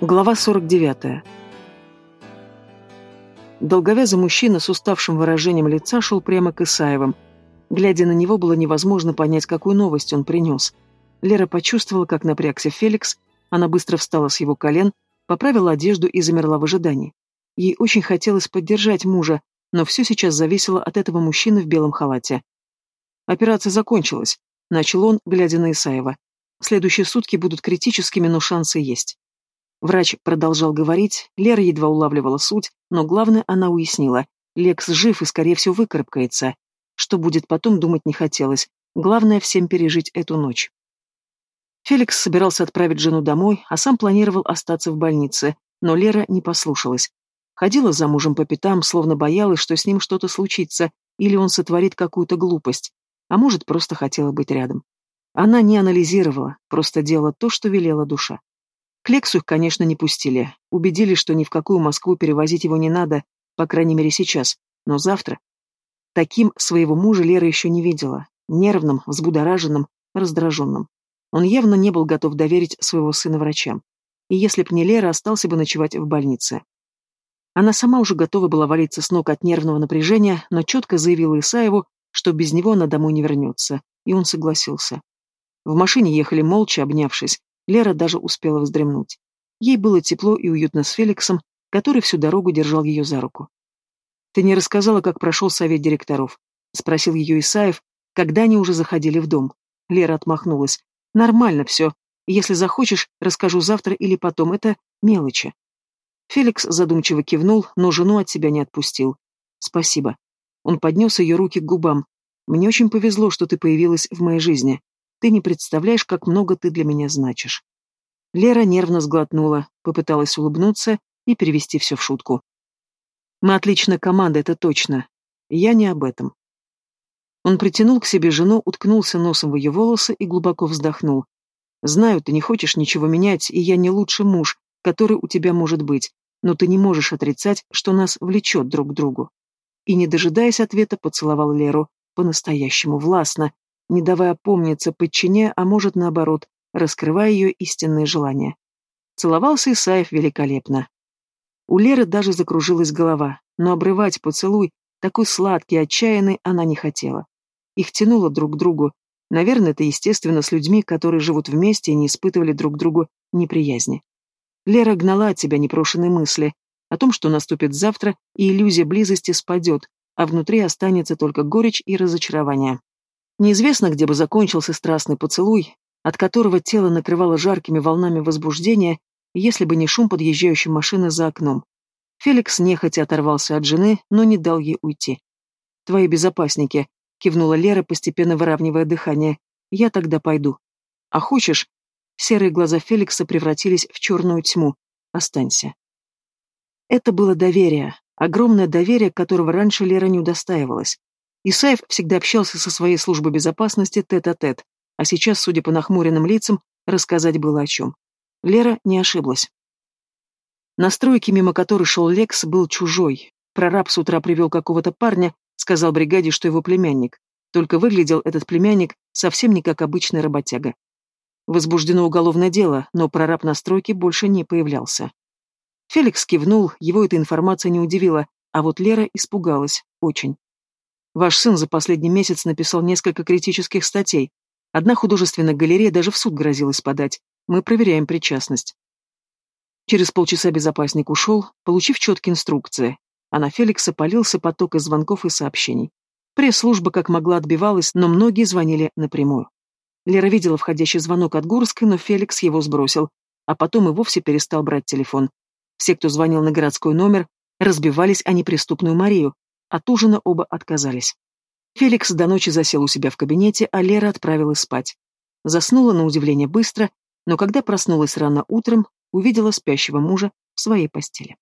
Глава 49. Долговязый мужчина с уставшим выражением лица шел прямо к Исаевым. Глядя на него, было невозможно понять, какую новость он принес. Лера почувствовала, как напрягся Феликс, она быстро встала с его колен, поправила одежду и замерла в ожидании. Ей очень хотелось поддержать мужа, но все сейчас зависело от этого мужчины в белом халате. «Операция закончилась», — начал он, глядя на Исаева. «Следующие сутки будут критическими, но шансы есть». Врач продолжал говорить, Лера едва улавливала суть, но главное она уяснила. Лекс жив и, скорее всего, выкарабкается. Что будет потом, думать не хотелось. Главное всем пережить эту ночь. Феликс собирался отправить жену домой, а сам планировал остаться в больнице, но Лера не послушалась. Ходила за мужем по пятам, словно боялась, что с ним что-то случится, или он сотворит какую-то глупость, а может, просто хотела быть рядом. Она не анализировала, просто делала то, что велела душа. К их, конечно, не пустили. Убедили, что ни в какую Москву перевозить его не надо, по крайней мере сейчас. Но завтра... Таким своего мужа Лера еще не видела. Нервным, взбудораженным, раздраженным. Он явно не был готов доверить своего сына врачам. И если б не Лера, остался бы ночевать в больнице. Она сама уже готова была валиться с ног от нервного напряжения, но четко заявила Исаеву, что без него она домой не вернется, и он согласился. В машине ехали молча, обнявшись, Лера даже успела вздремнуть. Ей было тепло и уютно с Феликсом, который всю дорогу держал ее за руку. «Ты не рассказала, как прошел совет директоров?» — спросил ее Исаев, когда они уже заходили в дом. Лера отмахнулась. «Нормально все. Если захочешь, расскажу завтра или потом. Это мелочи». Феликс задумчиво кивнул, но жену от себя не отпустил. «Спасибо». Он поднес ее руки к губам. «Мне очень повезло, что ты появилась в моей жизни. Ты не представляешь, как много ты для меня значишь. Лера нервно сглотнула, попыталась улыбнуться и перевести все в шутку. Мы отличная команда, это точно. Я не об этом. Он притянул к себе жену, уткнулся носом в ее волосы и глубоко вздохнул. Знаю, ты не хочешь ничего менять, и я не лучший муж, который у тебя может быть, но ты не можешь отрицать, что нас влечет друг к другу. И, не дожидаясь ответа, поцеловал Леру, по-настоящему властно, не давая опомниться, подчиняя, а может наоборот, раскрывая ее истинные желания. Целовался Исаев великолепно. У Леры даже закружилась голова, но обрывать поцелуй, такой сладкий, отчаянный, она не хотела. Их тянуло друг к другу. Наверное, это естественно с людьми, которые живут вместе и не испытывали друг к другу неприязни. Лера гнала от себя непрошенные мысли о том, что наступит завтра, и иллюзия близости спадет, а внутри останется только горечь и разочарование. Неизвестно, где бы закончился страстный поцелуй, от которого тело накрывало жаркими волнами возбуждения, если бы не шум подъезжающей машины за окном. Феликс нехотя оторвался от жены, но не дал ей уйти. «Твои безопасники», — кивнула Лера, постепенно выравнивая дыхание. «Я тогда пойду». «А хочешь?» Серые глаза Феликса превратились в черную тьму. «Останься». Это было доверие, огромное доверие, которого раньше Лера не удостаивалась. Исаев всегда общался со своей службой безопасности тет-а-тет, -тет, а сейчас, судя по нахмуренным лицам, рассказать было о чем. Лера не ошиблась. На стройке, мимо которой шел Лекс, был чужой. Прораб с утра привел какого-то парня, сказал бригаде, что его племянник. Только выглядел этот племянник совсем не как обычный работяга. Возбуждено уголовное дело, но прораб на стройке больше не появлялся. Феликс кивнул, его эта информация не удивила, а вот Лера испугалась, очень. Ваш сын за последний месяц написал несколько критических статей. Одна художественная галерея даже в суд грозилась подать. Мы проверяем причастность. Через полчаса безопасник ушел, получив четкие инструкции, а на Феликса полился поток из звонков и сообщений. Пресс-служба как могла отбивалась, но многие звонили напрямую. Лера видела входящий звонок от Гурской, но Феликс его сбросил, а потом и вовсе перестал брать телефон. Все, кто звонил на городской номер, разбивались о неприступную Марию, от ужина оба отказались. Феликс до ночи засел у себя в кабинете, а Лера отправилась спать. Заснула на удивление быстро, но когда проснулась рано утром, увидела спящего мужа в своей постели.